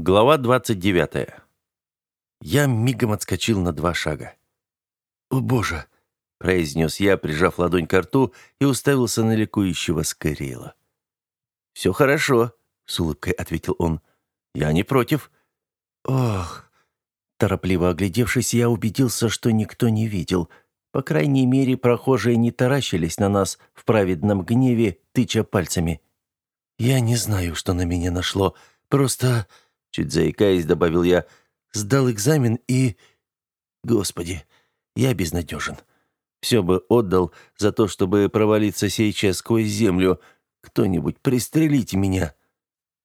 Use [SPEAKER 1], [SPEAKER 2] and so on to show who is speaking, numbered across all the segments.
[SPEAKER 1] Глава 29. Я мигом отскочил на два шага. «О, Боже!» — произнес я, прижав ладонь к рту и уставился на ликующего Скайриэла. «Все хорошо», — с улыбкой ответил он. «Я не против». «Ох!» Торопливо оглядевшись, я убедился, что никто не видел. По крайней мере, прохожие не таращились на нас в праведном гневе, тыча пальцами. «Я не знаю, что на меня нашло. Просто...» Чуть заикаясь, добавил я. Сдал экзамен и... Господи, я безнадежен. Все бы отдал за то, чтобы провалиться сейчас сквозь землю. Кто-нибудь пристрелите меня.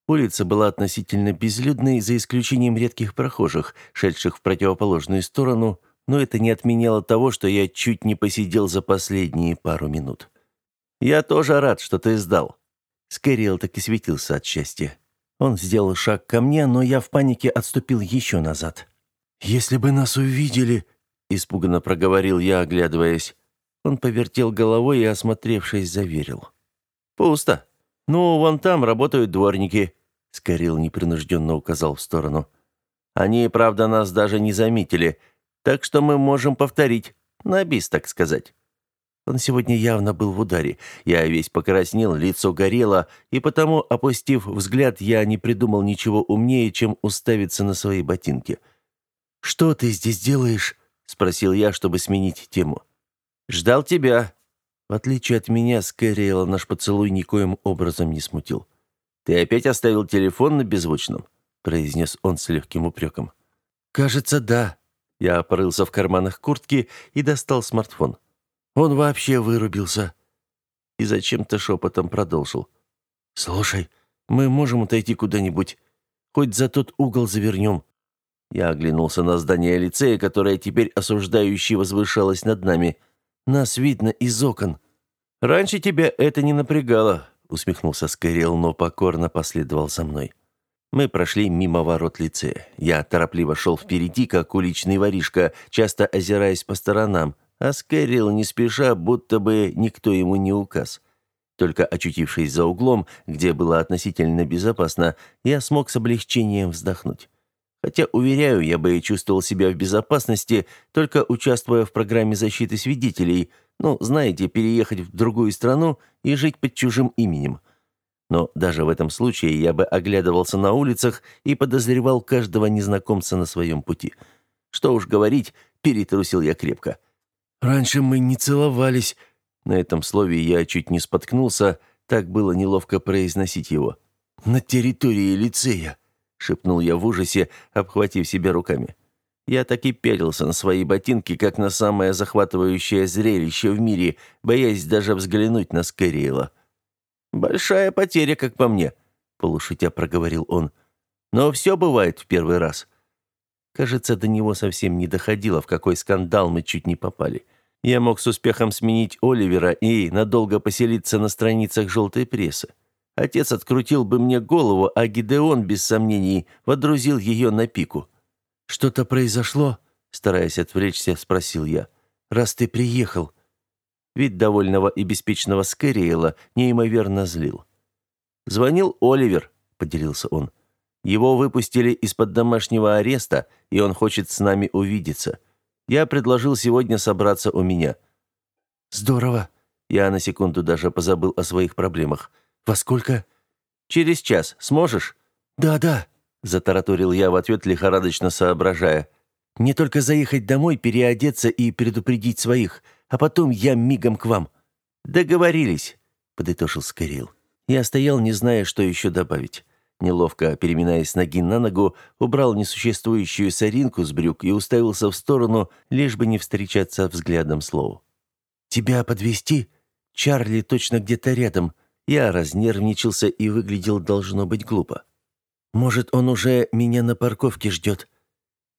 [SPEAKER 1] Улица была относительно безлюдной, за исключением редких прохожих, шедших в противоположную сторону, но это не отменяло того, что я чуть не посидел за последние пару минут. «Я тоже рад, что ты сдал». Скэриэл так и светился от счастья. Он сделал шаг ко мне, но я в панике отступил еще назад. «Если бы нас увидели...» — испуганно проговорил я, оглядываясь. Он повертел головой и, осмотревшись, заверил. «Пусто. Ну, вон там работают дворники», — Скорил непринужденно указал в сторону. «Они, правда, нас даже не заметили, так что мы можем повторить. На бис, так сказать». Он сегодня явно был в ударе. Я весь покраснел, лицо горело, и потому, опустив взгляд, я не придумал ничего умнее, чем уставиться на свои ботинки. «Что ты здесь делаешь?» — спросил я, чтобы сменить тему. «Ждал тебя». В отличие от меня, Скэриэла наш поцелуй никоим образом не смутил. «Ты опять оставил телефон на беззвучном?» — произнес он с легким упреком. «Кажется, да». Я порылся в карманах куртки и достал смартфон. Он вообще вырубился. И зачем-то шепотом продолжил. «Слушай, мы можем отойти куда-нибудь. Хоть за тот угол завернем». Я оглянулся на здание лицея, которое теперь осуждающе возвышалось над нами. Нас видно из окон. «Раньше тебя это не напрягало», — усмехнулся Скайрел, но покорно последовал за мной. Мы прошли мимо ворот лицея. Я торопливо шел впереди, как уличный воришка, часто озираясь по сторонам, а Скэрилл не спеша, будто бы никто ему не указ. Только очутившись за углом, где было относительно безопасно, я смог с облегчением вздохнуть. Хотя, уверяю, я бы чувствовал себя в безопасности, только участвуя в программе защиты свидетелей, ну, знаете, переехать в другую страну и жить под чужим именем. Но даже в этом случае я бы оглядывался на улицах и подозревал каждого незнакомца на своем пути. Что уж говорить, перетрусил я крепко. Раньше мы не целовались. На этом слове я чуть не споткнулся, так было неловко произносить его. На территории лицея, шепнул я в ужасе, обхватив себя руками. Я так и пялился на свои ботинки, как на самое захватывающее зрелище в мире, боясь даже взглянуть на Скэриэла. «Большая потеря, как по мне», — полушутя проговорил он. «Но все бывает в первый раз». Кажется, до него совсем не доходило, в какой скандал мы чуть не попали. Я мог с успехом сменить Оливера и надолго поселиться на страницах желтой прессы. Отец открутил бы мне голову, а Гидеон, без сомнений, водрузил ее на пику. «Что-то произошло?» — стараясь отвлечься, спросил я. «Раз ты приехал». Вид довольного и беспечного Скэриэла неимоверно злил. «Звонил Оливер», — поделился он. «Его выпустили из-под домашнего ареста, и он хочет с нами увидеться. Я предложил сегодня собраться у меня». «Здорово». Я на секунду даже позабыл о своих проблемах. «Во сколько?» «Через час. Сможешь?» «Да-да», — затараторил я в ответ, лихорадочно соображая. «Мне только заехать домой, переодеться и предупредить своих, а потом я мигом к вам». «Договорились», — подытожил Скорил. Я стоял, не зная, что еще добавить. Неловко переминаясь с ноги на ногу, убрал несуществующую соринку с брюк и уставился в сторону, лишь бы не встречаться взглядом Слоу. «Тебя подвести? Чарли точно где-то рядом». Я разнервничался и выглядел должно быть глупо. «Может, он уже меня на парковке ждет?»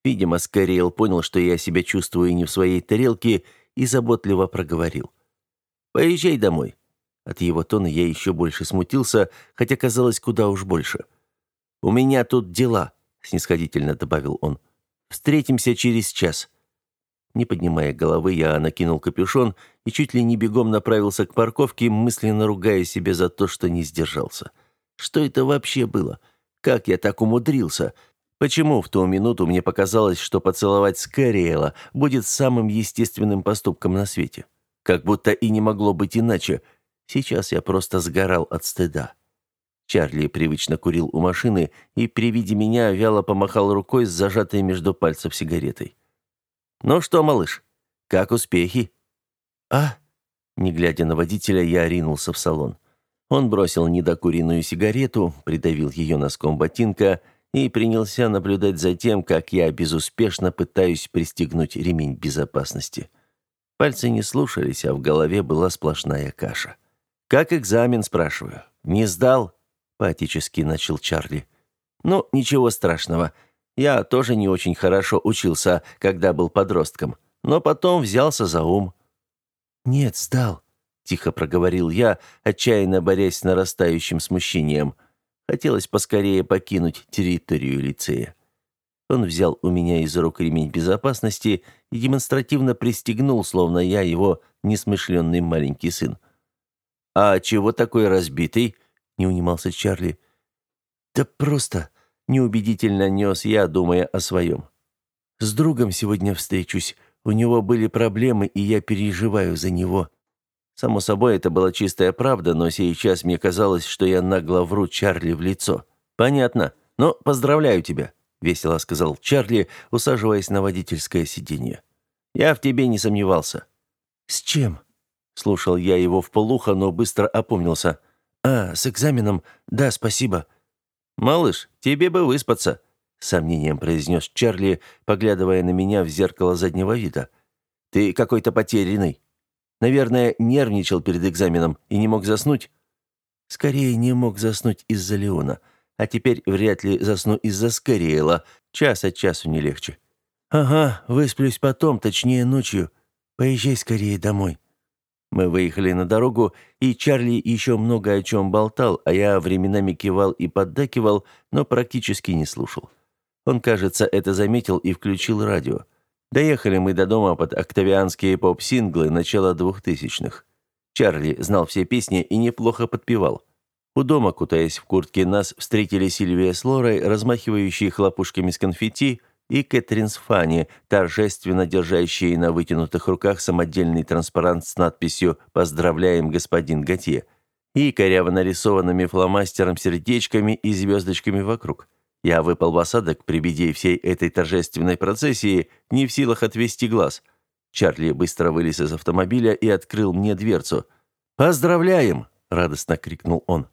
[SPEAKER 1] Видимо, Скайриэл понял, что я себя чувствую не в своей тарелке, и заботливо проговорил. «Поезжай домой. От его тона я еще больше смутился, хотя казалось куда уж больше. «У меня тут дела», — снисходительно добавил он. «Встретимся через час». Не поднимая головы, я накинул капюшон и чуть ли не бегом направился к парковке, мысленно ругая себя за то, что не сдержался. Что это вообще было? Как я так умудрился? Почему в ту минуту мне показалось, что поцеловать Скэриэла будет самым естественным поступком на свете? Как будто и не могло быть иначе. Сейчас я просто сгорал от стыда. Чарли привычно курил у машины и при виде меня вяло помахал рукой с зажатой между пальцев сигаретой. «Ну что, малыш, как успехи?» «А?» Не глядя на водителя, я ринулся в салон. Он бросил недокуренную сигарету, придавил ее носком ботинка и принялся наблюдать за тем, как я безуспешно пытаюсь пристегнуть ремень безопасности. Пальцы не слушались, а в голове была сплошная каша. «Как экзамен?» – спрашиваю. «Не сдал?» – поотечески начал Чарли. «Ну, ничего страшного. Я тоже не очень хорошо учился, когда был подростком, но потом взялся за ум». «Нет, сдал», — тихо проговорил я, отчаянно борясь с нарастающим смущением. Хотелось поскорее покинуть территорию лицея. Он взял у меня из рук ремень безопасности и демонстративно пристегнул, словно я его несмышленный маленький сын. «А чего такой разбитый?» — не унимался Чарли. «Да просто...» — неубедительно нес я, думая о своем. «С другом сегодня встречусь. У него были проблемы, и я переживаю за него. Само собой, это была чистая правда, но сейчас мне казалось, что я нагло вру Чарли в лицо. Понятно. Но поздравляю тебя, весело сказал Чарли, усаживаясь на водительское сиденье. Я в тебе не сомневался. С чем? Слушал я его вполуха, но быстро опомнился. А, с экзаменом. Да, спасибо. Малыш, тебе бы выспаться, сомнением произнес Чарли, поглядывая на меня в зеркало заднего вида. Ты какой-то потерянный. Наверное, нервничал перед экзаменом и не мог заснуть. Скорее не мог заснуть из-за Леона, а теперь вряд ли засну из-за Скориэла. Час от часу не легче. Ага, высплюсь потом, точнее ночью. Поезжай скорее домой. Мы выехали на дорогу, и Чарли еще много о чем болтал, а я временами кивал и поддакивал, но практически не слушал. Он, кажется, это заметил и включил радио. Доехали мы до дома под октавианские поп-синглы начала двухтысячных. Чарли знал все песни и неплохо подпевал. У дома, кутаясь в куртке, нас встретили Сильвия с Лорой, размахивающие хлопушками с конфетти, и Кэтрин с Фанни, торжественно держащие на вытянутых руках самодельный транспарант с надписью «Поздравляем, господин Готье» и коряво нарисованными фломастером сердечками и звездочками вокруг. Я выпал в осадок при виде всей этой торжественной процессии, не в силах отвести глаз. Чарли быстро вылез из автомобиля и открыл мне дверцу. «Поздравляем!» — радостно крикнул он.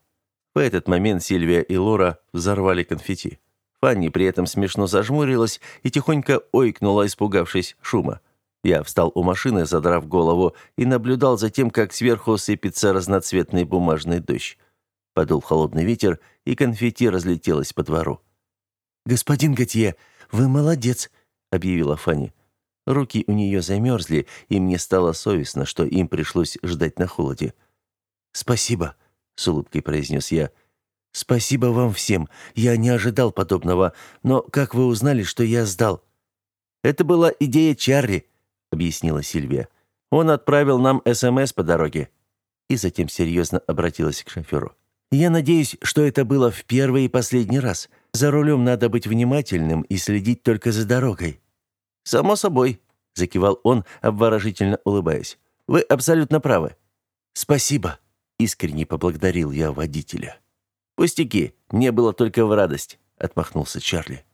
[SPEAKER 1] В этот момент Сильвия и Лора взорвали конфетти. Фанни при этом смешно зажмурилась и тихонько ойкнула, испугавшись шума. Я встал у машины, задрав голову, и наблюдал за тем, как сверху сыпется разноцветный бумажный дождь. Подул холодный ветер, и конфетти разлетелось по двору. «Господин Готье, вы молодец», — объявила Фанни. Руки у нее замерзли, и мне стало совестно, что им пришлось ждать на холоде. «Спасибо», — с улыбкой произнес я. «Спасибо вам всем. Я не ожидал подобного. Но как вы узнали, что я сдал?» «Это была идея Чарли», — объяснила Сильвия. «Он отправил нам СМС по дороге». И затем серьезно обратилась к шоферу. «Я надеюсь, что это было в первый и последний раз. За рулем надо быть внимательным и следить только за дорогой». «Само собой», — закивал он, обворожительно улыбаясь. «Вы абсолютно правы». «Спасибо», — искренне поблагодарил я водителя. «Пустяки, мне было только в радость», — отмахнулся Чарли.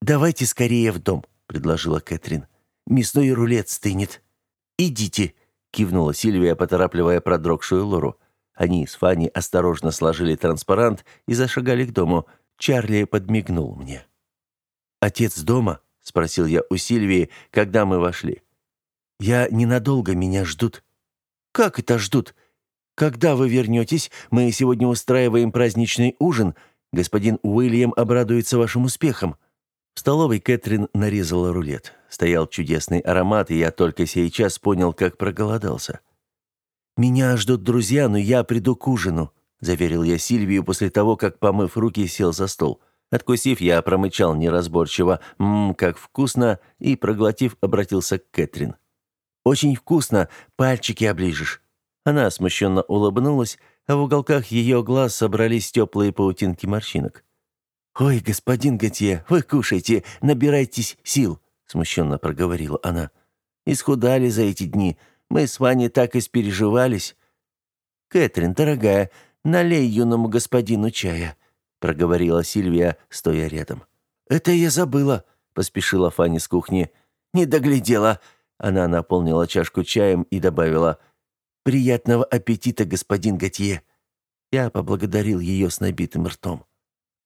[SPEAKER 1] «Давайте скорее в дом», — предложила Кэтрин. «Мясной рулет стынет». «Идите», — кивнула Сильвия, поторапливая продрогшую Лору. Они с Фанни осторожно сложили транспарант и зашагали к дому, Чарли подмигнул мне. «Отец дома?» — спросил я у Сильвии, когда мы вошли. «Я ненадолго, меня ждут». «Как это ждут? Когда вы вернетесь, мы сегодня устраиваем праздничный ужин. Господин Уильям обрадуется вашим успехам». В столовой Кэтрин нарезала рулет. Стоял чудесный аромат, и я только сейчас понял, как проголодался. «Меня ждут друзья, но я приду к ужину», заверил я Сильвию после того, как, помыв руки, сел за стол. Откусив, я промычал неразборчиво «Ммм, как вкусно!» и, проглотив, обратился к Кэтрин. «Очень вкусно, пальчики оближешь». Она смущенно улыбнулась, а в уголках ее глаз собрались теплые паутинки морщинок. «Ой, господин Готье, вы кушайте, набирайтесь сил», — смущенно проговорила она. «Исхудали за эти дни. Мы с Ваней так испереживались». «Кэтрин, дорогая, налей юному господину чая», — проговорила Сильвия, стоя рядом. «Это я забыла», — поспешила Фанни с кухни. «Не доглядела». Она наполнила чашку чаем и добавила. «Приятного аппетита, господин Готье». Я поблагодарил ее с набитым ртом.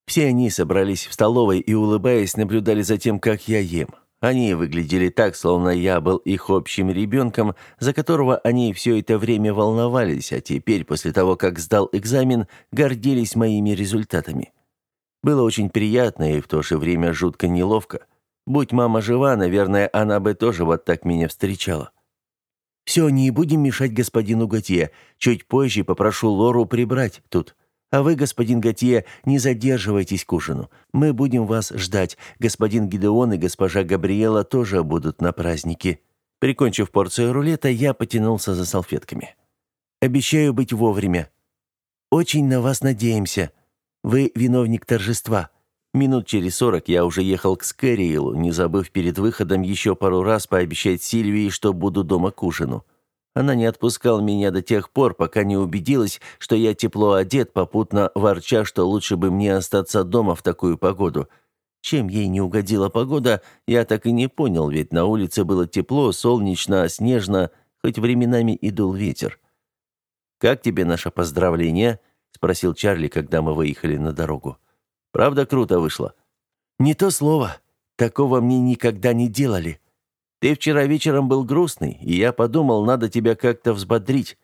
[SPEAKER 1] Все они собрались в столовой и, улыбаясь, наблюдали за тем, как я ем. Они выглядели так, словно я был их общим ребенком, за которого они все это время волновались, а теперь, после того, как сдал экзамен, гордились моими результатами. Было очень приятно и в то же время жутко неловко. Будь мама жива, наверное, она бы тоже вот так меня встречала. «Все, не будем мешать господину Готье. Чуть позже попрошу Лору прибрать тут», а вы, господин Готье, не задерживайтесь к ужину. Мы будем вас ждать. Господин Гидеон и госпожа Габриэла тоже будут на празднике». Прикончив порцию рулета, я потянулся за салфетками. «Обещаю быть вовремя. Очень на вас надеемся. Вы виновник торжества». Минут через сорок я уже ехал к Скэриэлу, не забыв перед выходом еще пару раз пообещать Сильвии, что буду дома к ужину. Она не отпускала меня до тех пор, пока не убедилась, что я тепло одет, попутно ворча, что лучше бы мне остаться дома в такую погоду. Чем ей не угодила погода, я так и не понял, ведь на улице было тепло, солнечно, снежно, хоть временами и дул ветер. «Как тебе наше поздравление?» — спросил Чарли, когда мы выехали на дорогу. «Правда круто вышло?» «Не то слово. Такого мне никогда не делали», ты вчера вечером был грустный, и я подумал, надо тебя как-то взбодрить.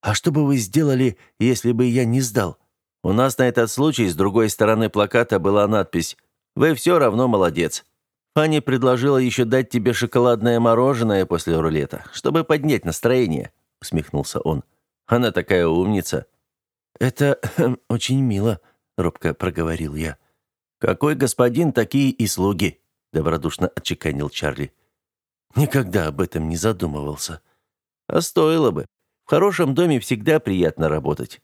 [SPEAKER 1] А что бы вы сделали, если бы я не сдал? У нас на этот случай с другой стороны плаката была надпись «Вы все равно молодец». Фанни предложила еще дать тебе шоколадное мороженое после рулета, чтобы поднять настроение», — усмехнулся он. «Она такая умница». «Это очень мило», — робко проговорил я. «Какой господин, такие и слуги», — добродушно отчеканил Чарли. Никогда об этом не задумывался. А стоило бы. В хорошем доме всегда приятно работать.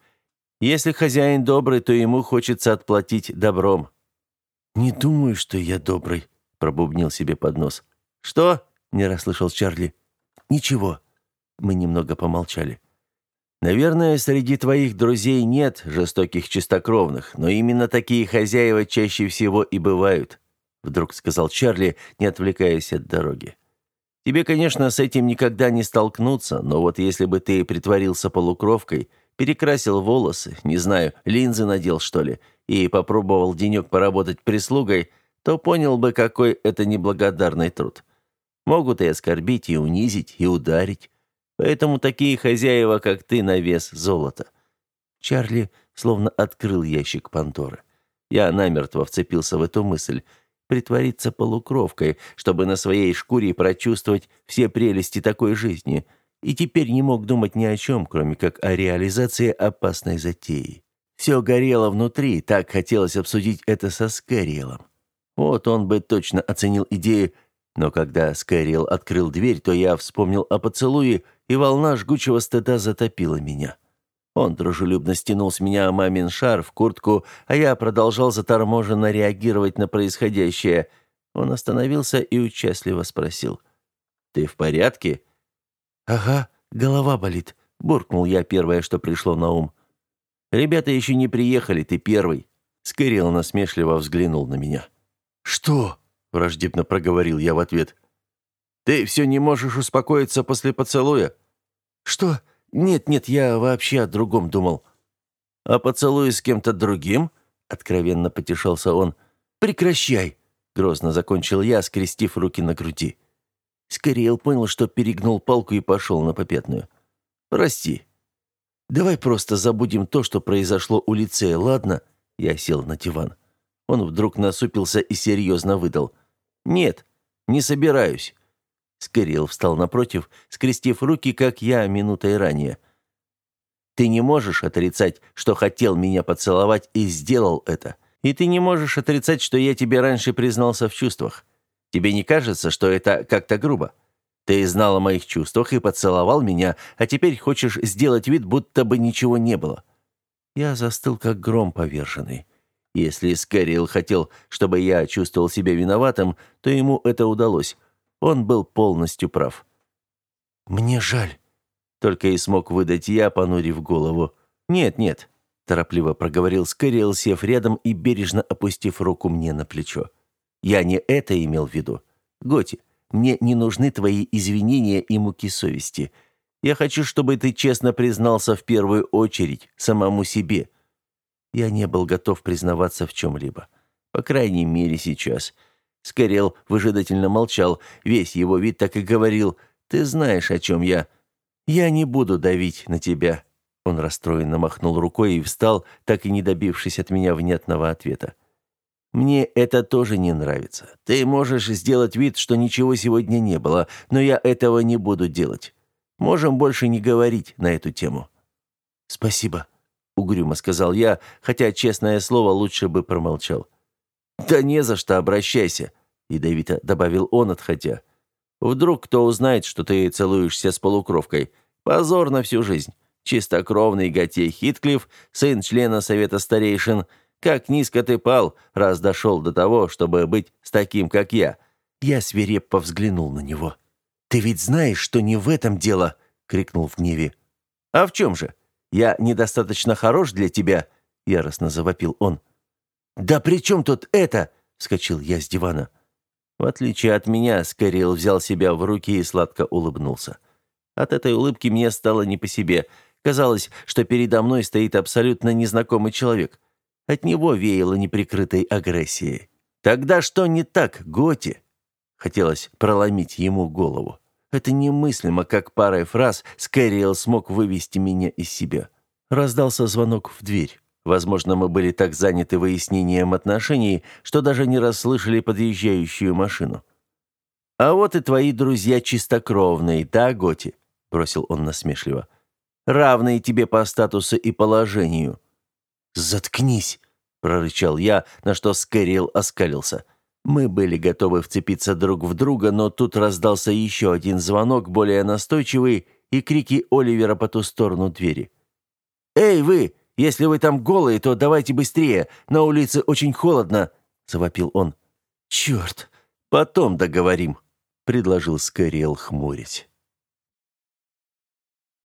[SPEAKER 1] Если хозяин добрый, то ему хочется отплатить добром. «Не думаю, что я добрый», — пробубнил себе под нос. «Что?» — не расслышал Чарли. «Ничего». Мы немного помолчали. «Наверное, среди твоих друзей нет жестоких чистокровных, но именно такие хозяева чаще всего и бывают», — вдруг сказал Чарли, не отвлекаясь от дороги. Тебе, конечно, с этим никогда не столкнуться, но вот если бы ты притворился полукровкой, перекрасил волосы, не знаю, линзы надел, что ли, и попробовал денек поработать прислугой, то понял бы, какой это неблагодарный труд. Могут и оскорбить, и унизить, и ударить. Поэтому такие хозяева, как ты, на вес золота. Чарли словно открыл ящик Пандоры. Я намертво вцепился в эту мысль – притвориться полукровкой, чтобы на своей шкуре прочувствовать все прелести такой жизни, и теперь не мог думать ни о чем, кроме как о реализации опасной затеи. Все горело внутри, так хотелось обсудить это со Скэриэлом. Вот он бы точно оценил идею, но когда Скэриэл открыл дверь, то я вспомнил о поцелуе, и волна жгучего стыда затопила меня. Он дружелюбно стянул с меня мамин шарф, куртку, а я продолжал заторможенно реагировать на происходящее. Он остановился и участливо спросил. «Ты в порядке?» «Ага, голова болит», — буркнул я первое, что пришло на ум. «Ребята еще не приехали, ты первый». Скэрилл насмешливо взглянул на меня. «Что?» — враждебно проговорил я в ответ. «Ты все не можешь успокоиться после поцелуя?» «Что?» «Нет-нет, я вообще о другом думал». «О поцелуе с кем-то другим?» — откровенно потешался он. «Прекращай!» — грозно закончил я, скрестив руки на груди. Скориэл понял, что перегнул палку и пошел на попятную. «Прости. Давай просто забудем то, что произошло у лицея, ладно?» Я сел на диван. Он вдруг насупился и серьезно выдал. «Нет, не собираюсь. Скэрилл встал напротив, скрестив руки, как я минутой ранее. «Ты не можешь отрицать, что хотел меня поцеловать и сделал это. И ты не можешь отрицать, что я тебе раньше признался в чувствах. Тебе не кажется, что это как-то грубо? Ты знал о моих чувствах и поцеловал меня, а теперь хочешь сделать вид, будто бы ничего не было». Я застыл, как гром поверженный. Если Скэрилл хотел, чтобы я чувствовал себя виноватым, то ему это удалось. Он был полностью прав.
[SPEAKER 2] «Мне жаль», —
[SPEAKER 1] только и смог выдать я, понурив голову. «Нет, нет», — торопливо проговорил Скэрилл, сев рядом и бережно опустив руку мне на плечо. «Я не это имел в виду. Готи, мне не нужны твои извинения и муки совести. Я хочу, чтобы ты честно признался в первую очередь самому себе». Я не был готов признаваться в чем-либо. По крайней мере, сейчас. Скорел выжидательно молчал. Весь его вид так и говорил. «Ты знаешь, о чем я. Я не буду давить на тебя». Он расстроенно махнул рукой и встал, так и не добившись от меня внятного ответа. «Мне это тоже не нравится. Ты можешь сделать вид, что ничего сегодня не было, но я этого не буду делать. Можем больше не говорить на эту тему».
[SPEAKER 2] «Спасибо», —
[SPEAKER 1] угрюмо сказал я, хотя, честное слово, лучше бы промолчал. «Да не за что, обращайся», — ядовито добавил он, отходя. «Вдруг кто узнает, что ты целуешься с полукровкой? Позор на всю жизнь. Чистокровный Готей Хитклифф, сын члена Совета Старейшин. Как низко ты пал, раз дошел до того, чтобы быть с таким, как я».
[SPEAKER 2] Я свирепо взглянул на него. «Ты ведь знаешь, что не в этом дело!» — крикнул в гневе.
[SPEAKER 1] «А в чем же?» Я недостаточно хорош для тебя?» — яростно завопил он.
[SPEAKER 2] «Да при чем тут это?» — вскочил я с дивана.
[SPEAKER 1] В отличие от меня, Скорил взял себя в руки и сладко улыбнулся. От этой улыбки мне стало не по себе. Казалось, что передо мной стоит абсолютно незнакомый человек. От него веяло неприкрытой агрессией. «Тогда что не так, Готи?» Хотелось проломить ему голову. Это немыслимо, как парой фраз Скэриэл смог вывести меня из себя. Раздался звонок в дверь. Возможно, мы были так заняты выяснением отношений, что даже не расслышали подъезжающую машину. «А вот и твои друзья чистокровные, да, Готи?» — бросил он насмешливо. «Равные тебе по статусу и положению».
[SPEAKER 2] «Заткнись!»
[SPEAKER 1] — прорычал я, на что Скэриэл оскалился. Мы были готовы вцепиться друг в друга, но тут раздался еще один звонок, более настойчивый, и крики Оливера по ту сторону двери. «Эй, вы! Если вы там голые, то давайте быстрее! На улице очень холодно!» — завопил он.
[SPEAKER 2] «Черт!
[SPEAKER 1] Потом договорим!» — предложил Скэриэл хмурить.